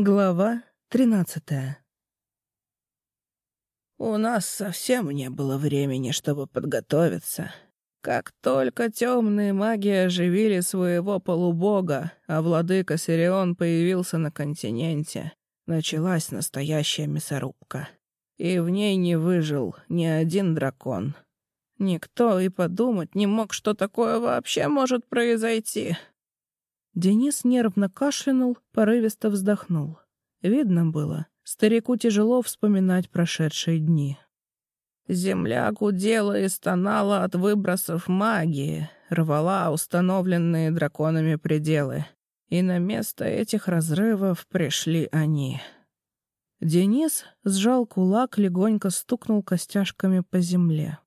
Глава тринадцатая У нас совсем не было времени, чтобы подготовиться. Как только темные маги оживили своего полубога, а владыка Сирион появился на континенте, началась настоящая мясорубка. И в ней не выжил ни один дракон. Никто и подумать не мог, что такое вообще может произойти. Денис нервно кашлянул, порывисто вздохнул. Видно было, старику тяжело вспоминать прошедшие дни. Земля гудела и стонала от выбросов магии, рвала установленные драконами пределы. И на место этих разрывов пришли они. Денис сжал кулак, легонько стукнул костяшками по земле.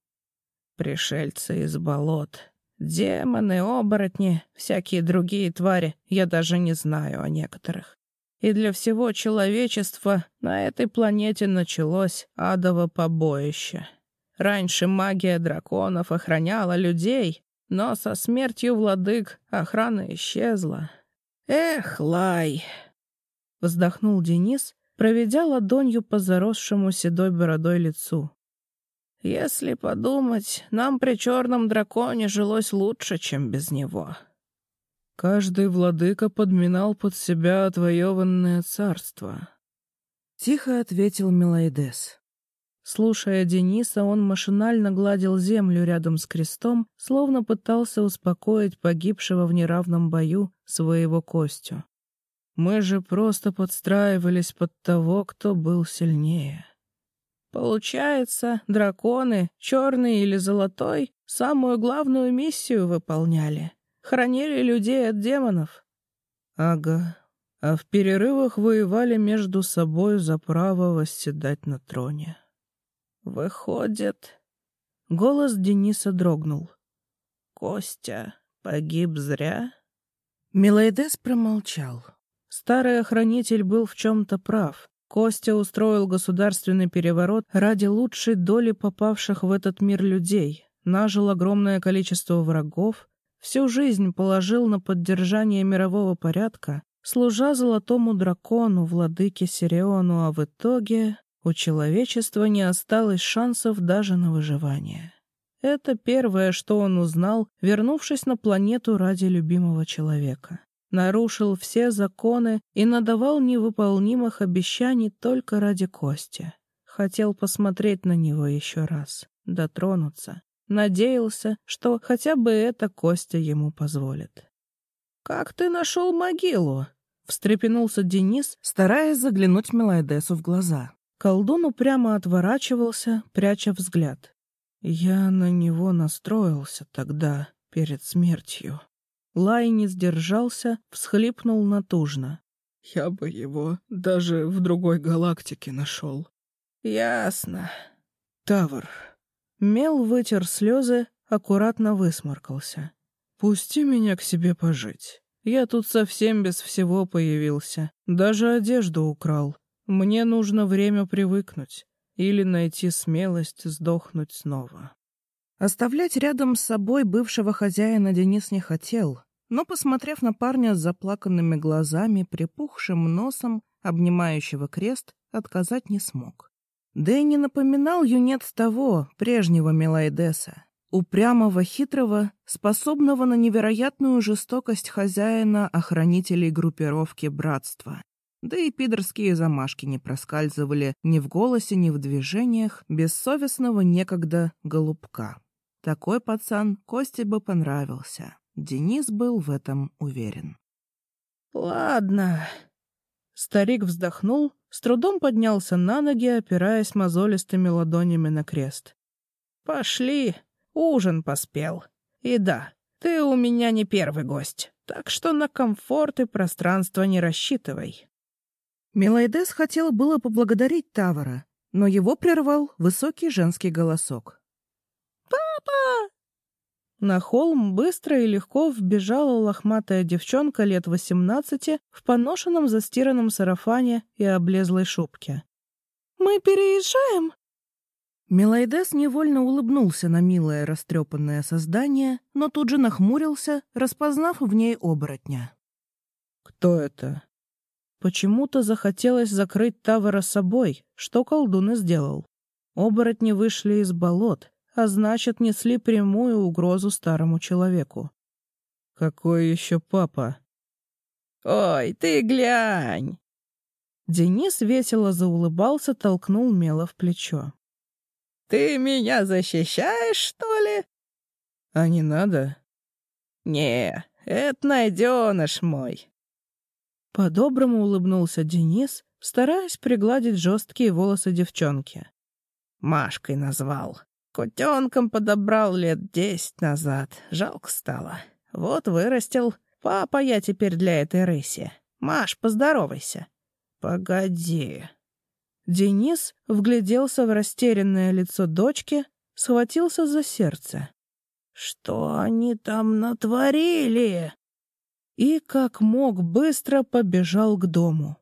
Пришельцы из болот, Демоны, оборотни, всякие другие твари, я даже не знаю о некоторых. И для всего человечества на этой планете началось адово побоище. Раньше магия драконов охраняла людей, но со смертью владык охрана исчезла. Эх, лай! Вздохнул Денис, проведя ладонью по заросшему седой бородой лицу. Если подумать, нам при черном драконе жилось лучше, чем без него. Каждый владыка подминал под себя отвоеванное царство. Тихо ответил Милайдес. Слушая Дениса, он машинально гладил землю рядом с крестом, словно пытался успокоить погибшего в неравном бою своего Костю. Мы же просто подстраивались под того, кто был сильнее. Получается, драконы, черный или золотой, самую главную миссию выполняли. Хранили людей от демонов. Ага. А в перерывах воевали между собой за право восседать на троне. Выходит... Голос Дениса дрогнул. Костя погиб зря? Милайдес промолчал. Старый охранитель был в чем-то прав. Костя устроил государственный переворот ради лучшей доли попавших в этот мир людей, нажил огромное количество врагов, всю жизнь положил на поддержание мирового порядка, служа золотому дракону, владыке Сириону, а в итоге у человечества не осталось шансов даже на выживание. Это первое, что он узнал, вернувшись на планету ради любимого человека нарушил все законы и надавал невыполнимых обещаний только ради Кости. Хотел посмотреть на него еще раз, дотронуться. Надеялся, что хотя бы это Костя ему позволит. «Как ты нашел могилу?» — встрепенулся Денис, стараясь заглянуть Мелайдесу в глаза. Колдун упрямо отворачивался, пряча взгляд. «Я на него настроился тогда, перед смертью», Лай не сдержался, всхлипнул натужно. «Я бы его даже в другой галактике нашел». «Ясно». «Тавр». Мел вытер слезы, аккуратно высморкался. «Пусти меня к себе пожить. Я тут совсем без всего появился. Даже одежду украл. Мне нужно время привыкнуть. Или найти смелость сдохнуть снова». Оставлять рядом с собой бывшего хозяина Денис не хотел, но, посмотрев на парня с заплаканными глазами, припухшим носом, обнимающего крест, отказать не смог. Да и не напоминал юнец того, прежнего Мелайдеса, упрямого, хитрого, способного на невероятную жестокость хозяина охранителей группировки «Братства». Да и пидорские замашки не проскальзывали ни в голосе, ни в движениях бессовестного некогда голубка. Такой пацан Косте бы понравился. Денис был в этом уверен. «Ладно». Старик вздохнул, с трудом поднялся на ноги, опираясь мозолистыми ладонями на крест. «Пошли, ужин поспел. И да, ты у меня не первый гость, так что на комфорт и пространство не рассчитывай». Милайдес хотел было поблагодарить Тавара, но его прервал высокий женский голосок. «Папа!» На холм быстро и легко вбежала лохматая девчонка лет восемнадцати в поношенном застиранном сарафане и облезлой шубке. «Мы переезжаем?» Милайдес невольно улыбнулся на милое растрепанное создание, но тут же нахмурился, распознав в ней оборотня. «Кто это?» Почему-то захотелось закрыть Тавара собой, что колдун и сделал. Оборотни вышли из болот, а значит, несли прямую угрозу старому человеку. «Какой еще папа?» «Ой, ты глянь!» Денис весело заулыбался, толкнул Мела в плечо. «Ты меня защищаешь, что ли?» «А не надо?» «Не, это найденыш мой». По-доброму улыбнулся Денис, стараясь пригладить жесткие волосы девчонки. Машкой назвал. Котенком подобрал лет десять назад. Жалко стало. Вот вырастил. Папа я теперь для этой рыси. Маш, поздоровайся. Погоди. Денис вгляделся в растерянное лицо дочки, схватился за сердце. Что они там натворили? И, как мог, быстро побежал к дому.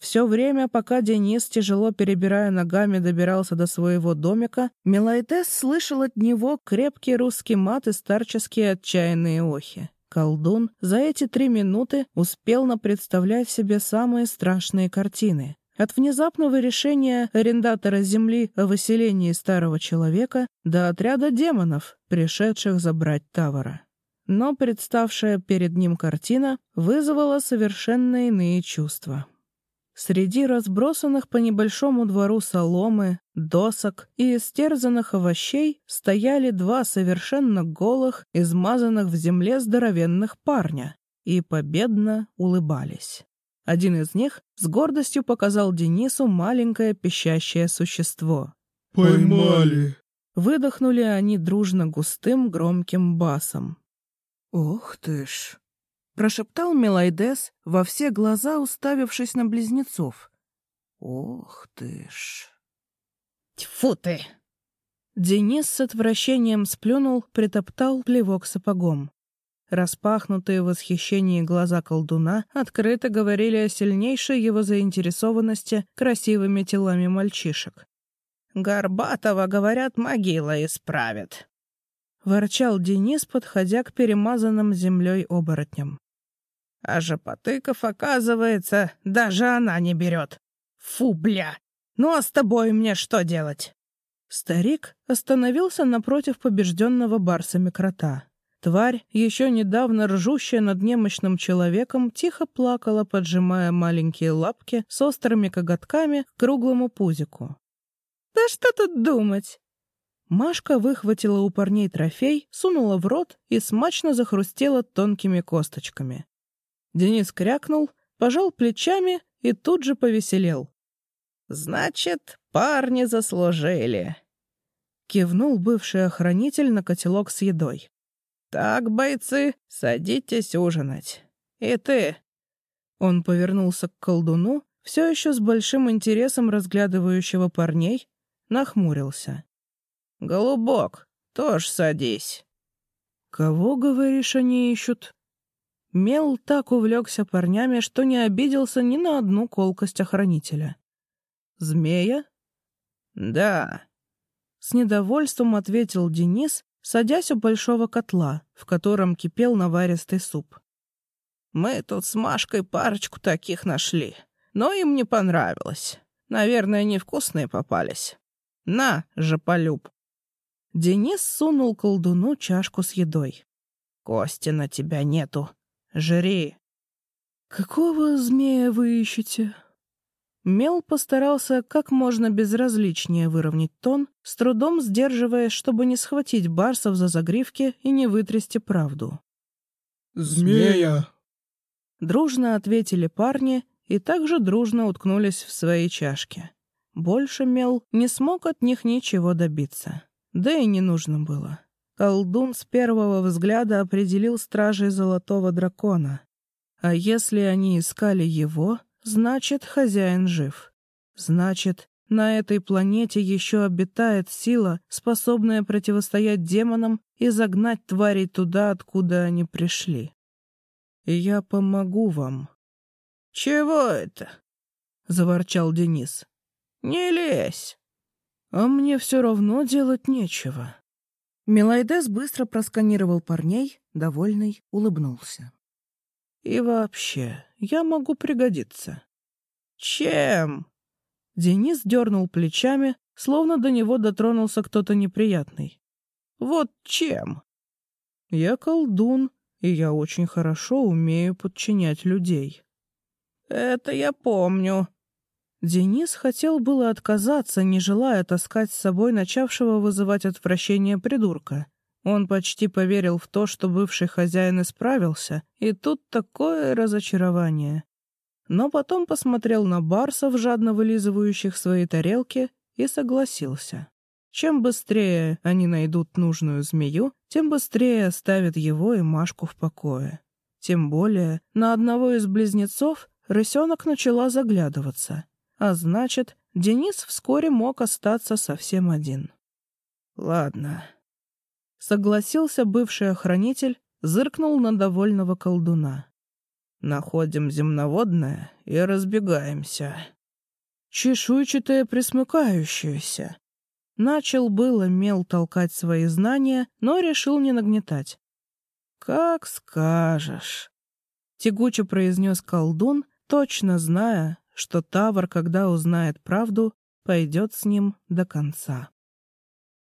Все время, пока Денис, тяжело перебирая ногами, добирался до своего домика, Мелайтес слышал от него крепкий русский мат и старческие отчаянные охи. Колдун за эти три минуты успел напредставлять себе самые страшные картины. От внезапного решения арендатора земли о выселении старого человека до отряда демонов, пришедших забрать Тавара. Но представшая перед ним картина вызвала совершенно иные чувства. Среди разбросанных по небольшому двору соломы, досок и истерзанных овощей стояли два совершенно голых, измазанных в земле здоровенных парня и победно улыбались. Один из них с гордостью показал Денису маленькое пищащее существо. «Поймали!» Выдохнули они дружно густым громким басом. «Ух ты ж!» Прошептал Мелайдес, во все глаза уставившись на близнецов. «Ох ты ж!» «Тьфу ты!» Денис с отвращением сплюнул, притоптал плевок сапогом. Распахнутые в восхищении глаза колдуна открыто говорили о сильнейшей его заинтересованности красивыми телами мальчишек. «Горбатого, говорят, могила исправит», — ворчал Денис, подходя к перемазанным землей оборотням. А же потыков, оказывается, даже она не берет. Фу, бля! Ну а с тобой мне что делать? Старик остановился напротив побежденного барсами крота. Тварь, еще недавно ржущая над немощным человеком, тихо плакала, поджимая маленькие лапки с острыми коготками к круглому пузику. «Да что тут думать?» Машка выхватила у парней трофей, сунула в рот и смачно захрустела тонкими косточками. Денис крякнул, пожал плечами и тут же повеселел. «Значит, парни заслужили!» Кивнул бывший охранитель на котелок с едой. «Так, бойцы, садитесь ужинать. И ты!» Он повернулся к колдуну, все еще с большим интересом разглядывающего парней, нахмурился. «Голубок, тоже садись». «Кого, говоришь, они ищут?» Мел так увлекся парнями, что не обиделся ни на одну колкость охранителя. «Змея?» «Да», — с недовольством ответил Денис, садясь у большого котла, в котором кипел наваристый суп. «Мы тут с Машкой парочку таких нашли, но им не понравилось. Наверное, невкусные попались. На, жополюб!» Денис сунул колдуну чашку с едой. «Кости на тебя нету, Жри!» «Какого змея вы ищете?» Мел постарался как можно безразличнее выровнять тон, с трудом сдерживая, чтобы не схватить барсов за загривки и не вытрясти правду. «Змея!» Дружно ответили парни и также дружно уткнулись в свои чашки. Больше Мел не смог от них ничего добиться. Да и не нужно было. Колдун с первого взгляда определил стражей Золотого Дракона. А если они искали его, значит, хозяин жив. Значит, на этой планете еще обитает сила, способная противостоять демонам и загнать тварей туда, откуда они пришли. Я помогу вам. — Чего это? — заворчал Денис. — Не лезь. — А мне все равно делать нечего. Мелайдес быстро просканировал парней, довольный, улыбнулся. «И вообще, я могу пригодиться». «Чем?» Денис дернул плечами, словно до него дотронулся кто-то неприятный. «Вот чем?» «Я колдун, и я очень хорошо умею подчинять людей». «Это я помню». Денис хотел было отказаться, не желая таскать с собой начавшего вызывать отвращение придурка. Он почти поверил в то, что бывший хозяин исправился, и тут такое разочарование но потом посмотрел на барсов, жадно вылизывающих свои тарелки, и согласился. Чем быстрее они найдут нужную змею, тем быстрее оставят его и Машку в покое. Тем более на одного из близнецов рысенок начала заглядываться, а значит, Денис вскоре мог остаться совсем один. «Ладно», — согласился бывший охранитель, зыркнул на довольного колдуна. Находим земноводное и разбегаемся. Чешуйчатое присмыкающееся. Начал было мел толкать свои знания, но решил не нагнетать. «Как скажешь», — тягуче произнес колдун, точно зная, что Тавр, когда узнает правду, пойдет с ним до конца.